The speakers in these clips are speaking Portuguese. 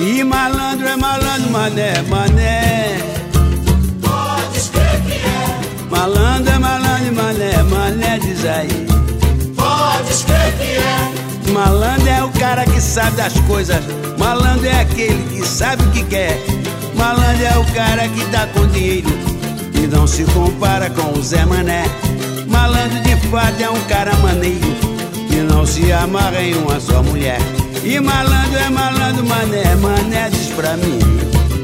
E malandro é malandro, mané, mané. Pode crer que é. Malandro é malandro, mané, mané, diz aí. Pode crer que é. Malandro é o cara que sabe das coisas. Malandro é aquele que sabe o que quer. Malandro é o cara que tá com dinheiro e não se compara com o Zé Mané. Malandro de fato é um cara maneiro que não se amarra em uma só mulher. E malandro é malandro, mané, mané, diz pra mim.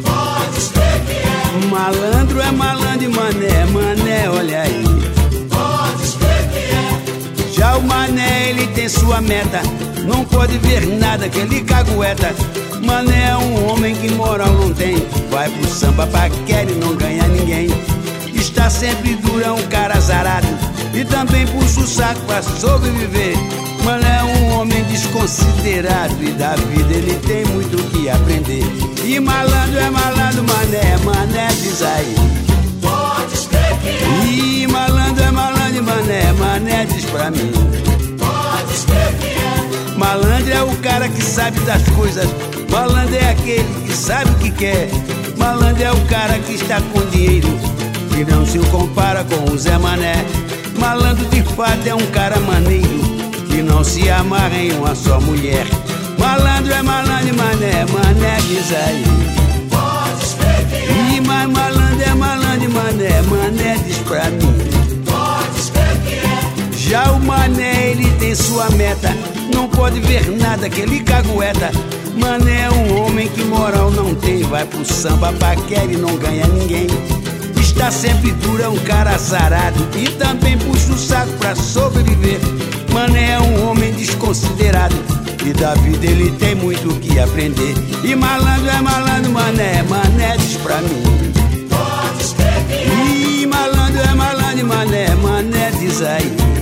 Pode crer que é. Malandro é malandro e mané, mané, olha aí. Pode crer que é. Já o mané, ele tem sua meta. Não pode ver nada que ele cagueta. Mané é um homem que moral não tem. Vai pro samba paquera e não ganha ninguém. Está sempre duro, é um cara azarado. E também puxa o saco pra sobreviver. Mané é um homem desconsiderado. E da vida ele tem muito o que aprender. E malandro é malandro, mané, mané, diz aí. Pode crer que é. E malandro é malandro, mané, mané, diz pra mim. Pode crer que é. Malandro é o cara que sabe das coisas. Malandro é aquele que sabe o que quer. Malandro é o cara que está com dinheiro, que não se compara com o Zé Mané. Malandro de fato é um cara maneiro, que não se amarra em uma só mulher. Malandro é malandro, mané, mané, diz aí. Pode é. E mais malandro é malandro, mané, mané, diz pra mim. Pode é. Já o mané, ele tem sua meta. Não pode ver nada que ele cagueta. Mané é um homem que moral não tem. Vai pro samba, paquera e não ganha ninguém. Está sempre dura é um cara sarado E também puxa o saco pra sobreviver. Mané é um homem desconsiderado. E da vida ele tem muito o que aprender. E malandro é malandro, mané, mané diz pra mim. Pode escrever. E malandro é malandro, mané, mané diz aí.